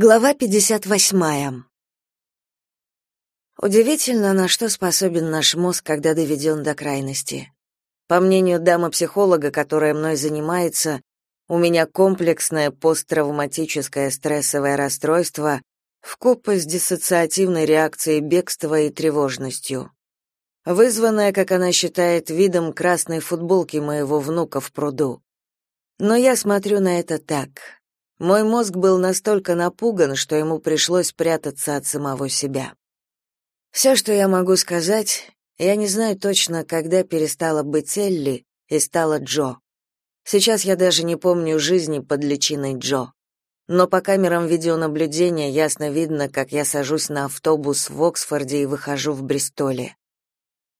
Глава 58. Удивительно, на что способен наш мозг, когда доведен до крайности. По мнению дамы-психолога, которая мной занимается, у меня комплексное посттравматическое стрессовое расстройство вкупе с диссоциативной реакцией бегства и тревожностью. Вызванное, как она считает, видом красной футболки моего внука в пруду. Но я смотрю на это так — мой мозг был настолько напуган, что ему пришлось прятаться от самого себя. Все, что я могу сказать, я не знаю точно, когда перестала быть Элли и стала Джо. Сейчас я даже не помню жизни под личиной Джо. Но по камерам видеонаблюдения ясно видно, как я сажусь на автобус в Оксфорде и выхожу в Бристоле.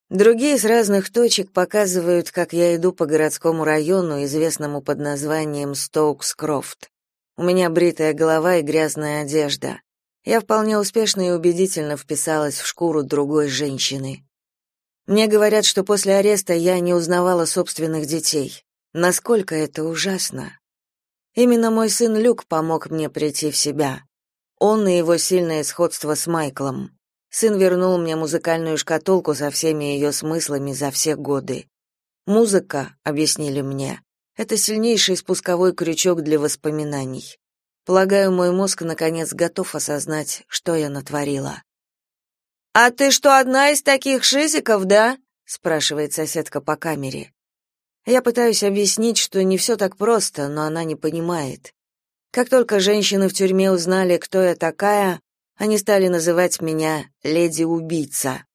Другие с разных точек показывают, как я иду по городскому району, известному под названием Стоукс-Крофт. У меня бритая голова и грязная одежда. Я вполне успешно и убедительно вписалась в шкуру другой женщины. Мне говорят, что после ареста я не узнавала собственных детей. Насколько это ужасно. Именно мой сын Люк помог мне прийти в себя. Он и его сильное сходство с Майклом. Сын вернул мне музыкальную шкатулку со всеми ее смыслами за все годы. Музыка, объяснили мне, это сильнейший спусковой крючок для воспоминаний. Полагаю, мой мозг наконец готов осознать, что я натворила. А ты что, одна из таких шизиков, да? спрашивает соседка по камере. Я пытаюсь объяснить, что не все так просто, но она не понимает. Как только женщины в тюрьме узнали, кто я такая, они стали называть меня леди-убийца.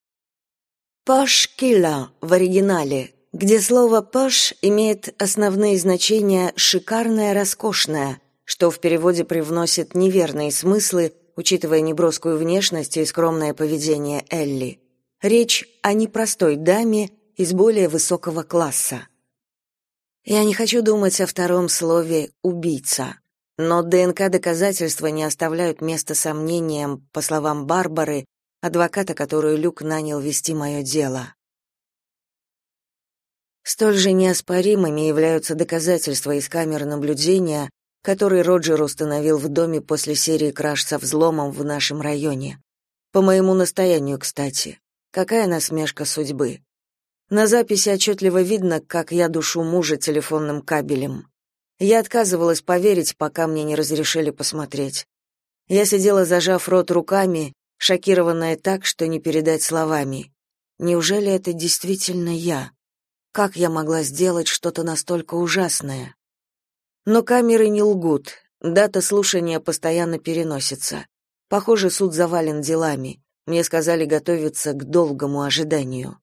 Пашкила в оригинале, где слово «пош» имеет основные значения «шикарное», «роскошное», что в переводе привносит неверные смыслы, учитывая неброскую внешность и скромное поведение Элли. Речь о непростой даме из более высокого класса. Я не хочу думать о втором слове «убийца», но ДНК-доказательства не оставляют места сомнениям, по словам Барбары, адвоката, которую Люк нанял вести мое дело. Столь же неоспоримыми являются доказательства из камер наблюдения, которые Роджер установил в доме после серии краж со взломом в нашем районе. По моему настоянию, кстати. Какая насмешка судьбы. На записи отчетливо видно, как я душу мужа телефонным кабелем. Я отказывалась поверить, пока мне не разрешили посмотреть. Я сидела, зажав рот руками, шокированная так, что не передать словами. Неужели это действительно я? Как я могла сделать что-то настолько ужасное? Но камеры не лгут. Дата слушания постоянно переносится. Похоже, суд завален делами. Мне сказали готовиться к долгому ожиданию.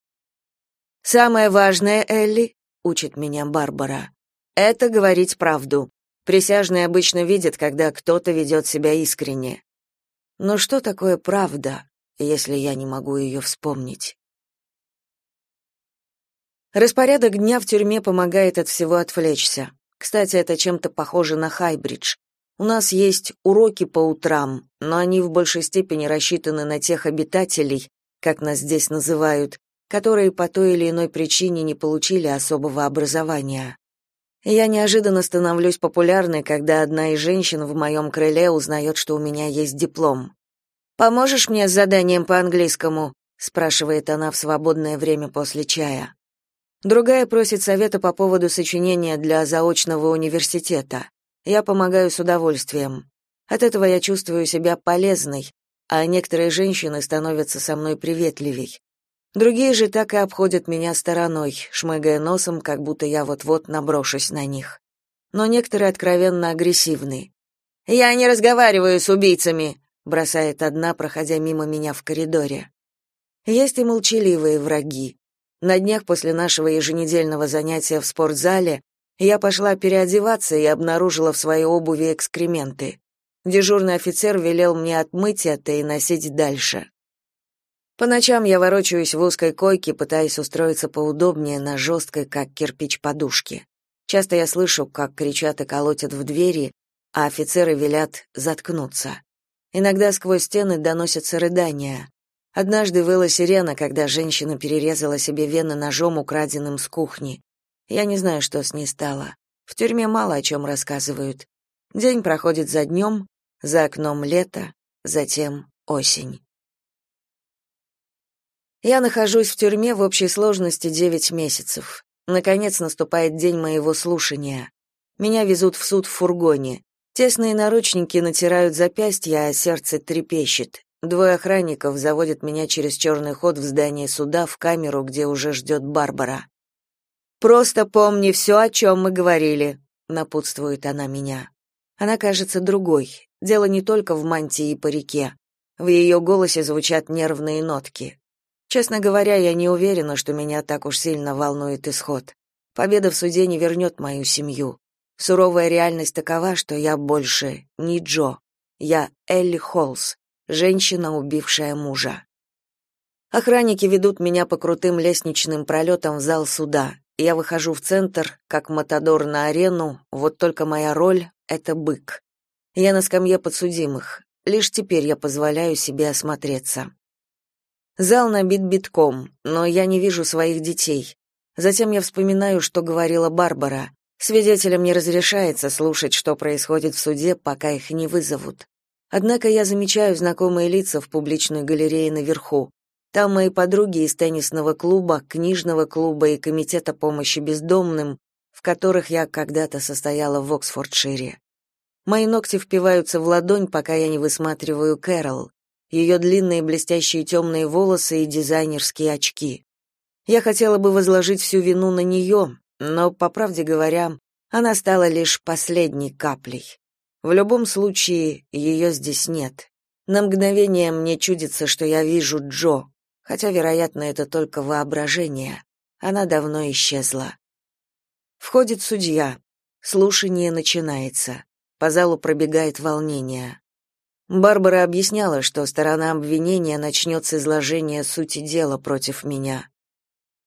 Самое важное, Элли, учит меня Барбара. Это говорить правду. Присяжные обычно видят, когда кто-то ведет себя искренне. Но что такое правда, если я не могу ее вспомнить? Распорядок дня в тюрьме помогает от всего отвлечься. Кстати, это чем-то похоже на Хайбридж. У нас есть уроки по утрам, но они в большей степени рассчитаны на тех обитателей, как нас здесь называют, которые по той или иной причине не получили особого образования. Я неожиданно становлюсь популярной, когда одна из женщин в моем крыле узнает, что у меня есть диплом. «Поможешь мне с заданием по английскому?» — спрашивает она в свободное время после чая. Другая просит совета по поводу сочинения для заочного университета. Я помогаю с удовольствием. От этого я чувствую себя полезной, а некоторые женщины становятся со мной приветливей. Другие же так и обходят меня стороной, шмыгая носом, как будто я вот-вот наброшусь на них. Но некоторые откровенно агрессивны. «Я не разговариваю с убийцами», — бросает одна, проходя мимо меня в коридоре. Есть и молчаливые враги. На днях после нашего еженедельного занятия в спортзале я пошла переодеваться и обнаружила в своей обуви экскременты. Дежурный офицер велел мне отмыть это и носить дальше. По ночам я ворочаюсь в узкой койке, пытаясь устроиться поудобнее на жесткой, как кирпич, подушке. Часто я слышу, как кричат и колотят в двери, а офицеры велят заткнуться. Иногда сквозь стены доносятся рыдания. Однажды выла сирена, когда женщина перерезала себе вены ножом, украденным с кухни. Я не знаю, что с ней стало. В тюрьме мало о чем рассказывают. День проходит за днем, За окном лето, затем осень. Я нахожусь в тюрьме в общей сложности 9 месяцев. Наконец наступает день моего слушания. Меня везут в суд в фургоне. Тесные наручники натирают запястья, а сердце трепещет. Двое охранников заводят меня через черный ход в здание суда в камеру, где уже ждет Барбара. «Просто помни все, о чем мы говорили», — напутствует она меня. Она кажется другой. Дело не только в мантии и парике. В ее голосе звучат нервные нотки. Честно говоря, я не уверена, что меня так уж сильно волнует исход. Победа в суде не вернет мою семью. Суровая реальность такова, что я больше не Джо. Я Элли Холлс, женщина, убившая мужа. Охранники ведут меня по крутым лестничным пролетам в зал суда. Я выхожу в центр, как матадор на арену, вот только моя роль — это бык. Я на скамье подсудимых. Лишь теперь я позволяю себе осмотреться. Зал набит битком, но я не вижу своих детей. Затем я вспоминаю, что говорила Барбара. Свидетелям не разрешается слушать, что происходит в суде, пока их не вызовут. Однако я замечаю знакомые лица в публичной галерее наверху. Там мои подруги из теннисного клуба, книжного клуба и комитета помощи бездомным, в которых я когда-то состояла в Оксфордшире. Мои ногти впиваются в ладонь, пока я не высматриваю Кэрол, ее длинные блестящие темные волосы и дизайнерские очки. Я хотела бы возложить всю вину на нее, но, по правде говоря, она стала лишь последней каплей. В любом случае, ее здесь нет. На мгновение мне чудится, что я вижу Джо, хотя, вероятно, это только воображение. Она давно исчезла. Входит судья. Слушание начинается. По залу пробегает волнение. Барбара объясняла, что сторона обвинения начнет с изложения сути дела против меня.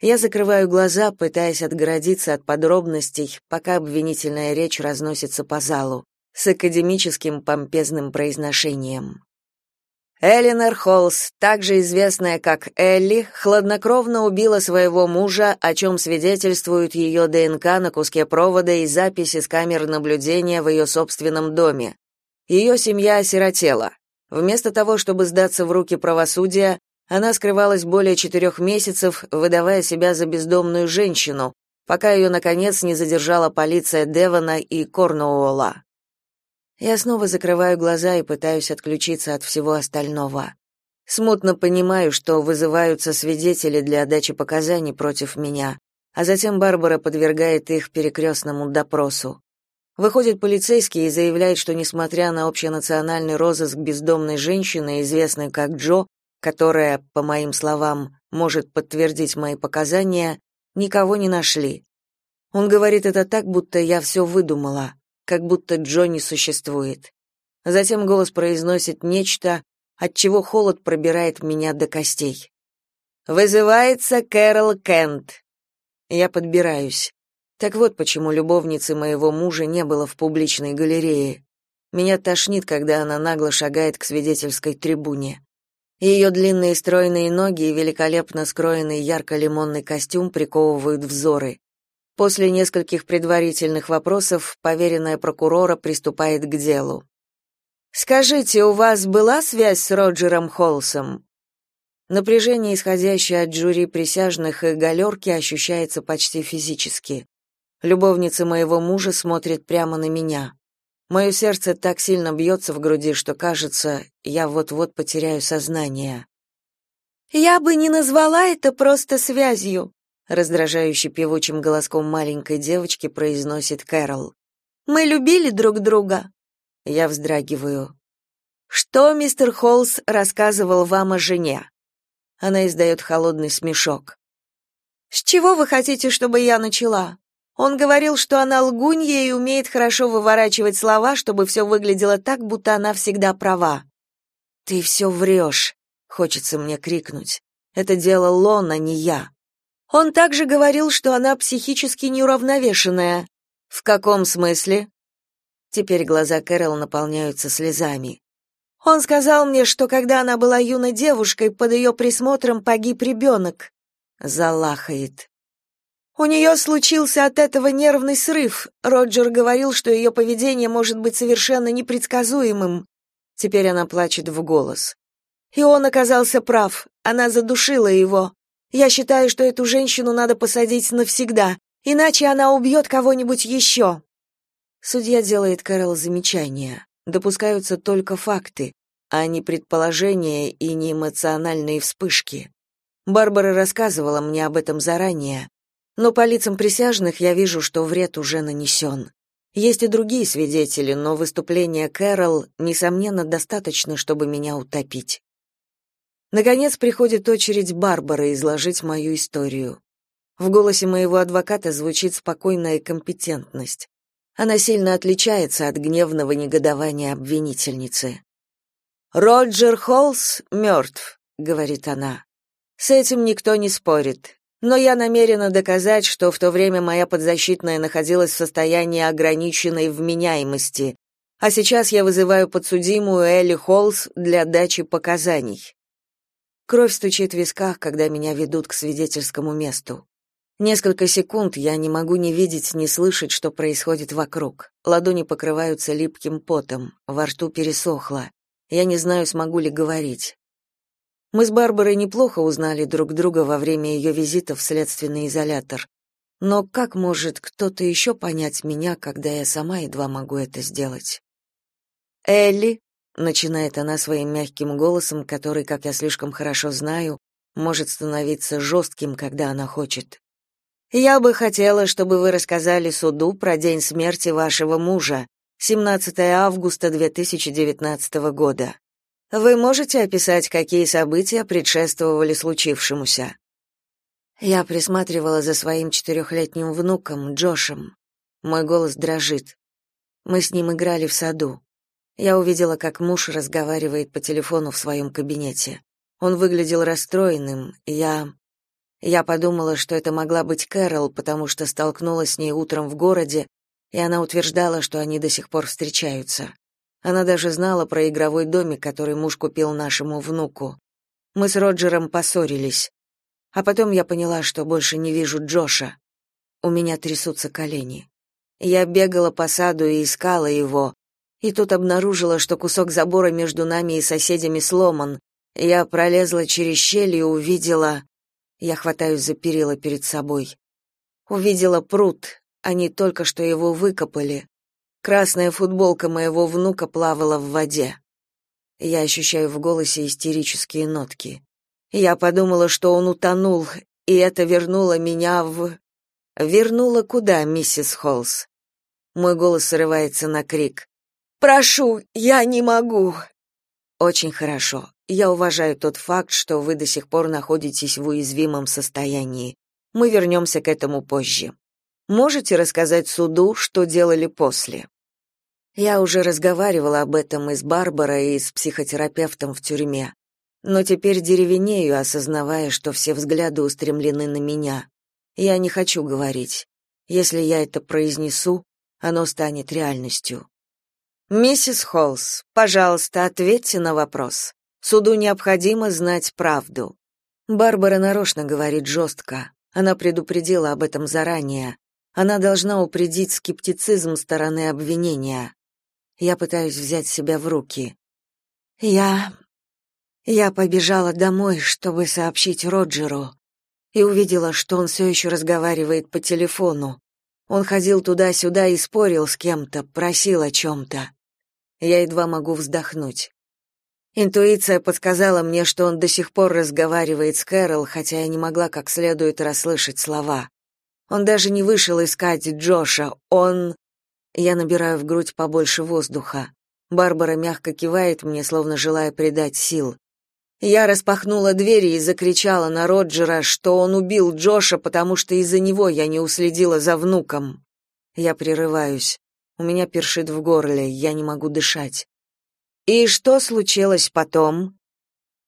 Я закрываю глаза, пытаясь отгородиться от подробностей, пока обвинительная речь разносится по залу с академическим помпезным произношением. Элинор Холлс, также известная как Элли, хладнокровно убила своего мужа, о чем свидетельствует ее ДНК на куске провода и записи с камер наблюдения в ее собственном доме. Ее семья осиротела. Вместо того, чтобы сдаться в руки правосудия, она скрывалась более четырех месяцев, выдавая себя за бездомную женщину, пока ее, наконец, не задержала полиция Девона и Корнуолла. Я снова закрываю глаза и пытаюсь отключиться от всего остального. Смутно понимаю, что вызываются свидетели для отдачи показаний против меня, а затем Барбара подвергает их перекрестному допросу. Выходит полицейский и заявляет, что несмотря на общенациональный розыск бездомной женщины, известной как Джо, которая, по моим словам, может подтвердить мои показания, никого не нашли. Он говорит это так, будто я все выдумала, как будто Джо не существует. Затем голос произносит нечто, от чего холод пробирает меня до костей. Вызывается Кэрол Кент. Я подбираюсь. Так вот почему любовницы моего мужа не было в публичной галерее. Меня тошнит, когда она нагло шагает к свидетельской трибуне. Ее длинные стройные ноги и великолепно скроенный ярко-лимонный костюм приковывают взоры. После нескольких предварительных вопросов поверенная прокурора приступает к делу. «Скажите, у вас была связь с Роджером Холсом?» Напряжение, исходящее от жюри присяжных и галерки, ощущается почти физически. Любовница моего мужа смотрит прямо на меня. Мое сердце так сильно бьется в груди, что кажется, я вот-вот потеряю сознание. Я бы не назвала это просто связью, раздражающе певучим голоском маленькой девочки произносит Кэрол. Мы любили друг друга. Я вздрагиваю. Что мистер Холлс рассказывал вам о жене? Она издает холодный смешок. С чего вы хотите, чтобы я начала? Он говорил, что она лгунья и умеет хорошо выворачивать слова, чтобы все выглядело так, будто она всегда права. «Ты все врешь», — хочется мне крикнуть. «Это делал он, а не я». Он также говорил, что она психически неуравновешенная. В каком смысле? Теперь глаза Кэрол наполняются слезами. Он сказал мне, что когда она была юной девушкой, под ее присмотром погиб ребенок. Залахает. У нее случился от этого нервный срыв. Роджер говорил, что ее поведение может быть совершенно непредсказуемым. Теперь она плачет в голос. И он оказался прав. Она задушила его. Я считаю, что эту женщину надо посадить навсегда, иначе она убьет кого-нибудь еще». Судья делает Кэрол замечание. Допускаются только факты, а не предположения и не эмоциональные вспышки. Барбара рассказывала мне об этом заранее, но по лицам присяжных я вижу, что вред уже нанесен. Есть и другие свидетели, но выступление Кэрол, несомненно, достаточно, чтобы меня утопить. Наконец приходит очередь Барбары изложить мою историю. В голосе моего адвоката звучит спокойная компетентность. Она сильно отличается от гневного негодования обвинительницы. «Роджер Холлс мертв», — говорит она. «С этим никто не спорит. Но я намерена доказать, что в то время моя подзащитная находилась в состоянии ограниченной вменяемости, а сейчас я вызываю подсудимую Элли Холлс для дачи показаний. Кровь стучит в висках, когда меня ведут к свидетельскому месту. Несколько секунд я не могу ни видеть, ни слышать, что происходит вокруг. Ладони покрываются липким потом, во рту пересохло. Я не знаю, смогу ли говорить. Мы с Барбарой неплохо узнали друг друга во время ее визита в следственный изолятор. Но как может кто-то еще понять меня, когда я сама едва могу это сделать? Элли, начинает она своим мягким голосом, который, как я слишком хорошо знаю, может становиться жестким, когда она хочет. Я бы хотела, чтобы вы рассказали суду про день смерти вашего мужа, 17 августа 2019 года. Вы можете описать, какие события предшествовали случившемуся? Я присматривала за своим четырехлетним внуком Джошем. Мой голос дрожит. Мы с ним играли в саду. Я увидела, как муж разговаривает по телефону в своем кабинете. Он выглядел расстроенным. Я я подумала, что это могла быть Кэрол, потому что столкнулась с ней утром в городе и она утверждала, что они до сих пор встречаются. Она даже знала про игровой домик, который муж купил нашему внуку. Мы с Роджером поссорились. А потом я поняла, что больше не вижу Джоша. У меня трясутся колени. Я бегала по саду и искала его, и тут обнаружила, что кусок забора между нами и соседями сломан. Я пролезла через щель и увидела... Я хватаюсь за перила перед собой. Увидела пруд, они только что его выкопали. Красная футболка моего внука плавала в воде. Я ощущаю в голосе истерические нотки. Я подумала, что он утонул, и это вернуло меня в... Вернуло куда, миссис Холлс? Мой голос срывается на крик. «Прошу, я не могу!» «Очень хорошо. Я уважаю тот факт, что вы до сих пор находитесь в уязвимом состоянии. Мы вернемся к этому позже. Можете рассказать суду, что делали после? Я уже разговаривала об этом и с Барбарой, и с психотерапевтом в тюрьме. Но теперь деревенею, осознавая, что все взгляды устремлены на меня. Я не хочу говорить. Если я это произнесу, оно станет реальностью. Миссис Холлс, пожалуйста, ответьте на вопрос. Суду необходимо знать правду. Барбара нарочно говорит жестко. Она предупредила об этом заранее. Она должна упредить скептицизм стороны обвинения. Я пытаюсь взять себя в руки. Я я побежала домой, чтобы сообщить Роджеру, и увидела, что он все еще разговаривает по телефону. Он ходил туда-сюда и спорил с кем-то, просил о чем-то. Я едва могу вздохнуть. Интуиция подсказала мне, что он до сих пор разговаривает с Кэрол, хотя я не могла как следует расслышать слова. Он даже не вышел искать Джоша. Он Я набираю в грудь побольше воздуха. Барбара мягко кивает мне, словно желая придать сил. Я распахнула двери и закричала на Роджера, что он убил Джоша, потому что из-за него я не уследила за внуком. Я прерываюсь. У меня першит в горле, я не могу дышать. И что случилось потом?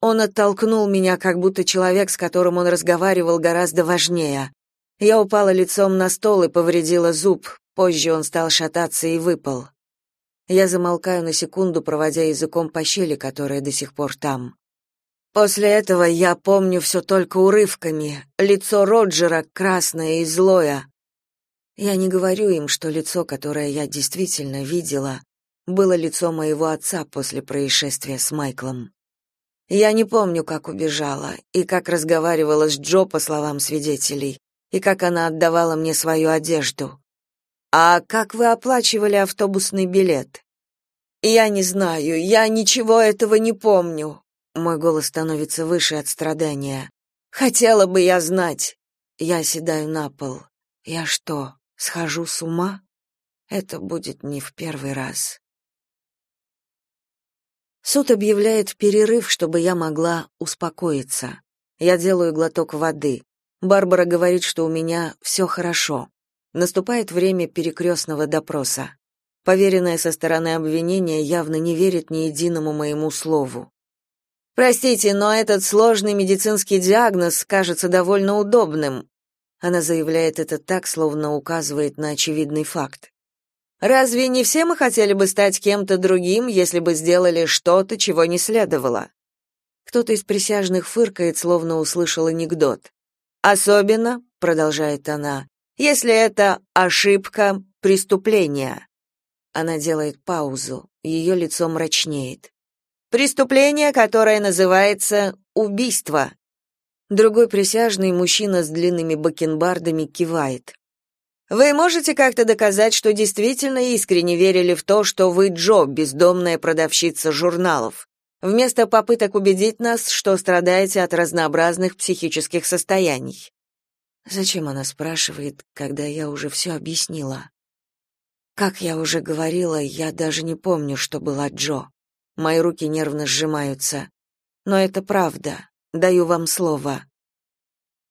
Он оттолкнул меня, как будто человек, с которым он разговаривал, гораздо важнее. Я упала лицом на стол и повредила зуб. Позже он стал шататься и выпал. Я замолкаю на секунду, проводя языком по щели, которая до сих пор там. После этого я помню все только урывками. Лицо Роджера красное и злое. Я не говорю им, что лицо, которое я действительно видела, было лицо моего отца после происшествия с Майклом. Я не помню, как убежала и как разговаривала с Джо по словам свидетелей, и как она отдавала мне свою одежду. А как вы оплачивали автобусный билет? Я не знаю, я ничего этого не помню. Мой голос становится выше от страдания. Хотела бы я знать. Я седаю на пол. Я что, схожу с ума? Это будет не в первый раз. Суд объявляет перерыв, чтобы я могла успокоиться. Я делаю глоток воды. Барбара говорит, что у меня все хорошо. Наступает время перекрестного допроса. Поверенная со стороны обвинения явно не верит ни единому моему слову. Простите, но этот сложный медицинский диагноз кажется довольно удобным. Она заявляет это так, словно указывает на очевидный факт. Разве не все мы хотели бы стать кем-то другим, если бы сделали что-то, чего не следовало? Кто-то из присяжных фыркает, словно услышал анекдот. Особенно, продолжает она, если это ошибка, преступление. Она делает паузу, ее лицо мрачнеет. Преступление, которое называется убийство. Другой присяжный, мужчина с длинными бакенбардами, кивает. Вы можете как-то доказать, что действительно искренне верили в то, что вы Джо, бездомная продавщица журналов, вместо попыток убедить нас, что страдаете от разнообразных психических состояний? Зачем она спрашивает, когда я уже все объяснила? Как я уже говорила, я даже не помню, что была Джо. Мои руки нервно сжимаются. Но это правда. Даю вам слово.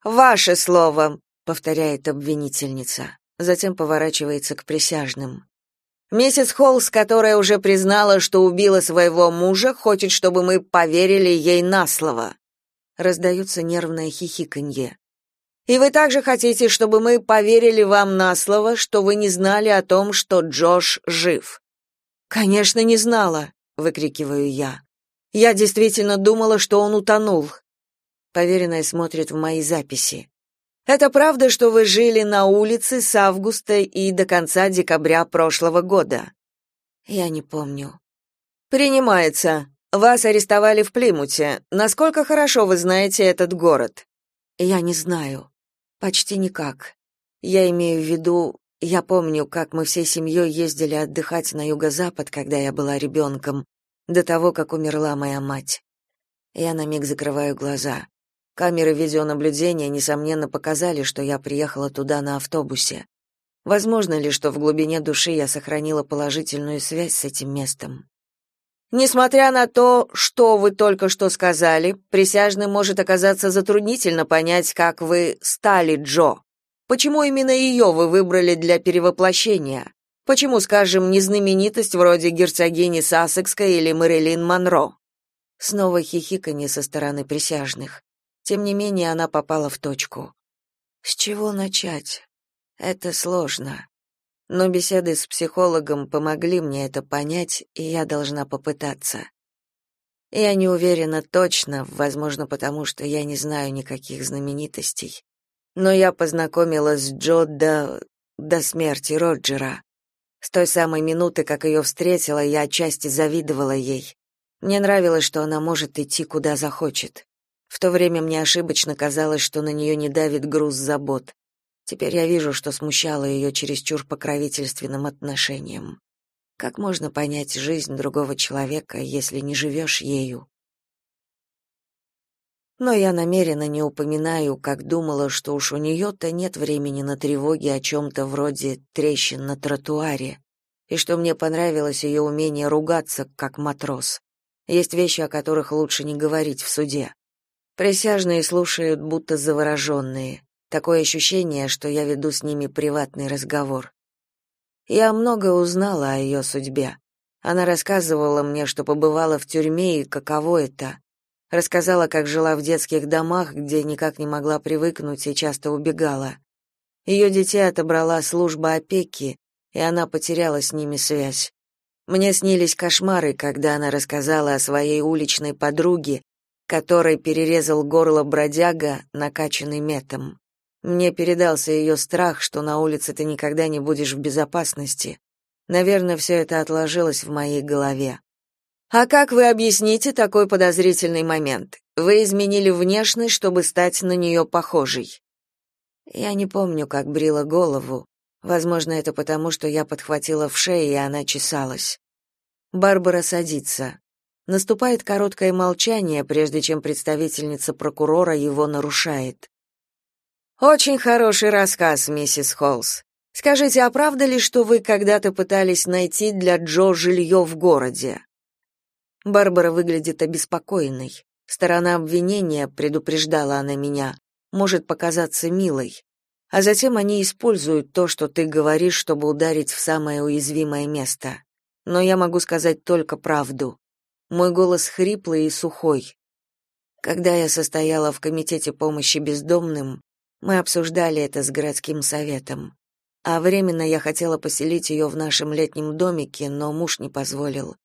Ваше слово, повторяет обвинительница затем поворачивается к присяжным. Миссис Холлс, которая уже признала, что убила своего мужа, хочет, чтобы мы поверили ей на слово. Раздается нервное хихиканье. И вы также хотите, чтобы мы поверили вам на слово, что вы не знали о том, что Джош жив? Конечно, не знала, выкрикиваю я. Я действительно думала, что он утонул. Поверенная смотрит в мои записи. Это правда, что вы жили на улице с августа и до конца декабря прошлого года? Я не помню. Принимается. Вас арестовали в Плимуте. Насколько хорошо вы знаете этот город? Я не знаю. Почти никак. Я имею в виду, я помню, как мы всей семьей ездили отдыхать на юго-запад, когда я была ребенком, до того, как умерла моя мать. Я на миг закрываю глаза. Камеры видеонаблюдения несомненно показали, что я приехала туда на автобусе. Возможно ли, что в глубине души я сохранила положительную связь с этим местом? Несмотря на то, что вы только что сказали, присяжным может оказаться затруднительно понять, как вы стали Джо. Почему именно ее вы выбрали для перевоплощения? Почему, скажем, не знаменитость вроде герцогини Сассекской или Мэрилин Монро? Снова хихиканье со стороны присяжных. Тем не менее, она попала в точку. С чего начать? Это сложно. Но беседы с психологом помогли мне это понять, и я должна попытаться. Я не уверена точно, возможно, потому что я не знаю никаких знаменитостей. Но я познакомилась с Джо до... до смерти Роджера. С той самой минуты, как ее встретила, я отчасти завидовала ей. Мне нравилось, что она может идти куда захочет. В то время мне ошибочно казалось, что на нее не давит груз забот. Теперь я вижу, что смущало ее чересчур покровительственным отношением. Как можно понять жизнь другого человека, если не живешь ею? Но я намеренно не упоминаю, как думала, что уж у нее-то нет времени на тревоги о чем-то вроде трещин на тротуаре, и что мне понравилось ее умение ругаться, как матрос. Есть вещи, о которых лучше не говорить в суде. Присяжные слушают, будто завороженные. Такое ощущение, что я веду с ними приватный разговор. Я много узнала о ее судьбе. Она рассказывала мне, что побывала в тюрьме и каково это. Рассказала, как жила в детских домах, где никак не могла привыкнуть и часто убегала. Ее детей отобрала служба опеки, и она потеряла с ними связь. Мне снились кошмары, когда она рассказала о своей уличной подруге, которой перерезал горло бродяга, накачанный метом. Мне передался ее страх, что на улице ты никогда не будешь в безопасности, Наверное, все это отложилось в моей голове. А как вы объясните такой подозрительный момент? Вы изменили внешность, чтобы стать на нее похожей. Я не помню, как брила голову. Возможно, это потому, что я подхватила в шее, и она чесалась. Барбара садится. Наступает короткое молчание, прежде чем представительница прокурора его нарушает. Очень хороший рассказ, миссис Холлс. Скажите, а правда ли, что вы когда-то пытались найти для Джо жилье в городе? Барбара выглядит обеспокоенной. Сторона обвинения, предупреждала она меня, может показаться милой. А затем они используют то, что ты говоришь, чтобы ударить в самое уязвимое место. Но я могу сказать только правду. Мой голос хриплый и сухой. Когда я состояла в комитете помощи бездомным, мы обсуждали это с городским советом. А временно я хотела поселить ее в нашем летнем домике, но муж не позволил.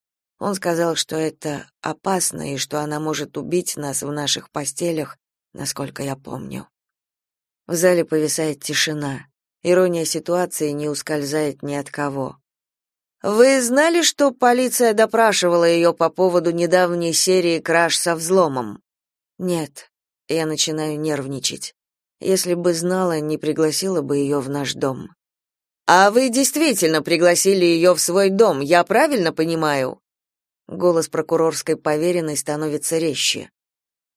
Он сказал, что это опасно и что она может убить нас в наших постелях, насколько я помню. В зале повисает тишина. Ирония ситуации не ускользает ни от кого. Вы знали, что полиция допрашивала ее по поводу недавней серии краж со взломом? Нет. Я начинаю нервничать. Если бы знала, не пригласила бы ее в наш дом. А вы действительно пригласили ее в свой дом, я правильно понимаю? Голос прокурорской поверенной становится резче.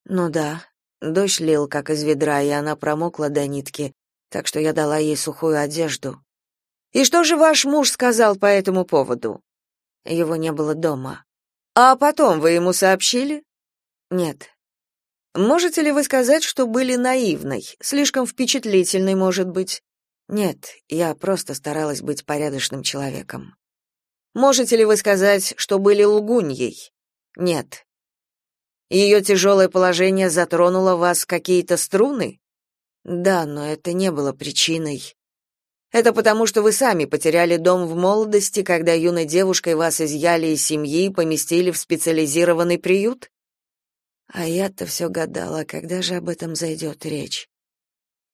Ну да, дождь лил как из ведра, и она промокла до нитки, так что я дала ей сухую одежду. И что же ваш муж сказал по этому поводу? Его не было дома. А потом вы ему сообщили? Нет. Можете ли вы сказать, что были наивной, слишком впечатлительной, может быть? Нет, я просто старалась быть порядочным человеком. Можете ли вы сказать, что были лгуньей? Нет. Ее тяжелое положение затронуло вас какие-то струны? Да, но это не было причиной. Это потому, что вы сами потеряли дом в молодости, когда юной девушкой вас изъяли из семьи и поместили в специализированный приют? А я-то все гадала, когда же об этом зайдет речь.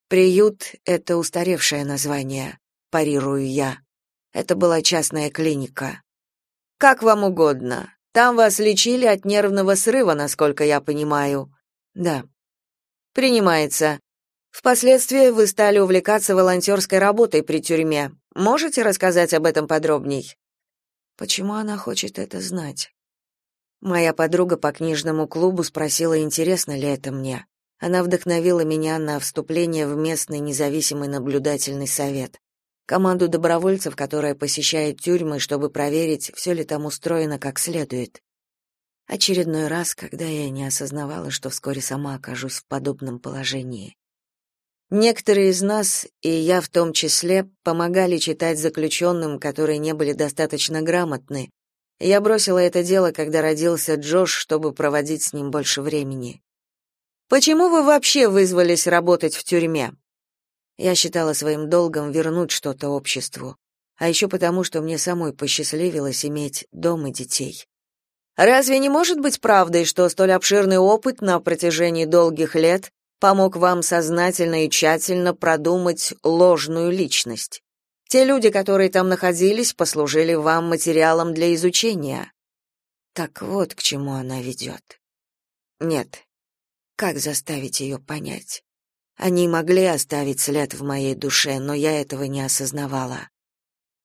Приют — это устаревшее название, парирую я. Это была частная клиника. Как вам угодно. Там вас лечили от нервного срыва, насколько я понимаю. Да. Принимается. Впоследствии вы стали увлекаться волонтерской работой при тюрьме. Можете рассказать об этом подробней? Почему она хочет это знать? Моя подруга по книжному клубу спросила, интересно ли это мне. Она вдохновила меня на вступление в местный независимый наблюдательный совет команду добровольцев, которая посещает тюрьмы, чтобы проверить, все ли там устроено как следует. Очередной раз, когда я не осознавала, что вскоре сама окажусь в подобном положении. Некоторые из нас, и я в том числе, помогали читать заключенным, которые не были достаточно грамотны. Я бросила это дело, когда родился Джош, чтобы проводить с ним больше времени. Почему вы вообще вызвались работать в тюрьме? Я считала своим долгом вернуть что-то обществу, а еще потому, что мне самой посчастливилось иметь дом и детей. Разве не может быть правдой, что столь обширный опыт на протяжении долгих лет помог вам сознательно и тщательно продумать ложную личность? Те люди, которые там находились, послужили вам материалом для изучения. Так вот к чему она ведет. Нет. Как заставить ее понять? Они могли оставить след в моей душе, но я этого не осознавала.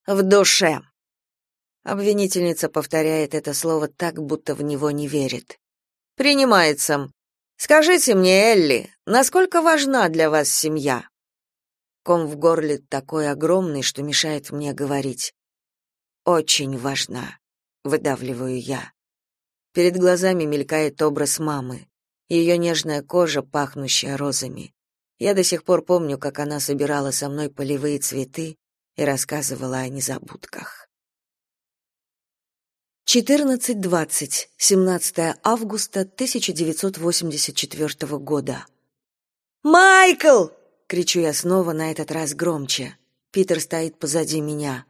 В душе. Обвинительница повторяет это слово так, будто в него не верит. Принимается. Скажите мне, Элли, насколько важна для вас семья? Ком в горле такой огромный, что мешает мне говорить. Очень важна, выдавливаю я. Перед глазами мелькает образ мамы, ее нежная кожа, пахнущая розами. Я до сих пор помню, как она собирала со мной полевые цветы и рассказывала о незабудках. 14.20, 17 августа 1984 года. «Майкл!» — кричу я снова, на этот раз громче. Питер стоит позади меня.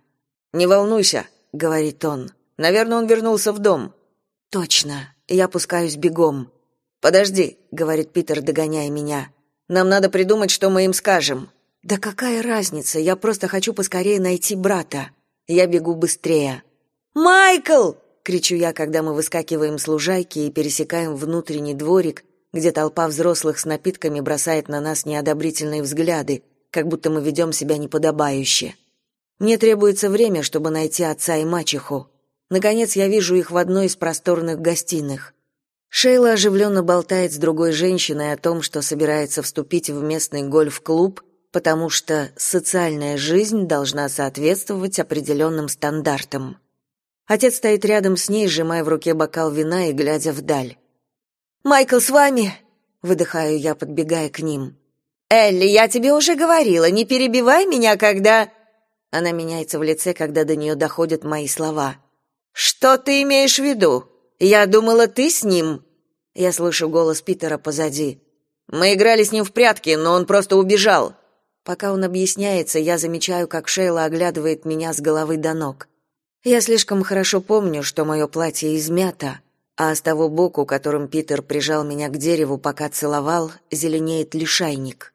«Не волнуйся», — говорит он. «Наверное, он вернулся в дом». «Точно. Я пускаюсь бегом». «Подожди», — говорит Питер, догоняя меня. Нам надо придумать, что мы им скажем. Да какая разница? Я просто хочу поскорее найти брата. Я бегу быстрее. «Майкл!» — кричу я, когда мы выскакиваем с лужайки и пересекаем внутренний дворик, где толпа взрослых с напитками бросает на нас неодобрительные взгляды, как будто мы ведем себя неподобающе. Мне требуется время, чтобы найти отца и мачеху. Наконец я вижу их в одной из просторных гостиных. Шейла оживленно болтает с другой женщиной о том, что собирается вступить в местный гольф-клуб, потому что социальная жизнь должна соответствовать определенным стандартам. Отец стоит рядом с ней, сжимая в руке бокал вина и глядя вдаль. «Майкл с вами?» — выдыхаю я, подбегая к ним. «Элли, я тебе уже говорила, не перебивай меня, когда...» Она меняется в лице, когда до нее доходят мои слова. «Что ты имеешь в виду? Я думала, ты с ним...» Я слышу голос Питера позади. «Мы играли с ним в прятки, но он просто убежал». Пока он объясняется, я замечаю, как Шейла оглядывает меня с головы до ног. Я слишком хорошо помню, что мое платье измято, а с того боку, которым Питер прижал меня к дереву, пока целовал, зеленеет лишайник.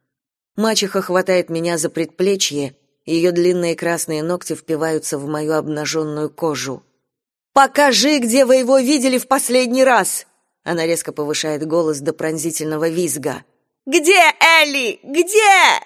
Мачеха хватает меня за предплечье, ее длинные красные ногти впиваются в мою обнаженную кожу. «Покажи, где вы его видели в последний раз!» Она резко повышает голос до пронзительного визга. «Где Элли? Где?»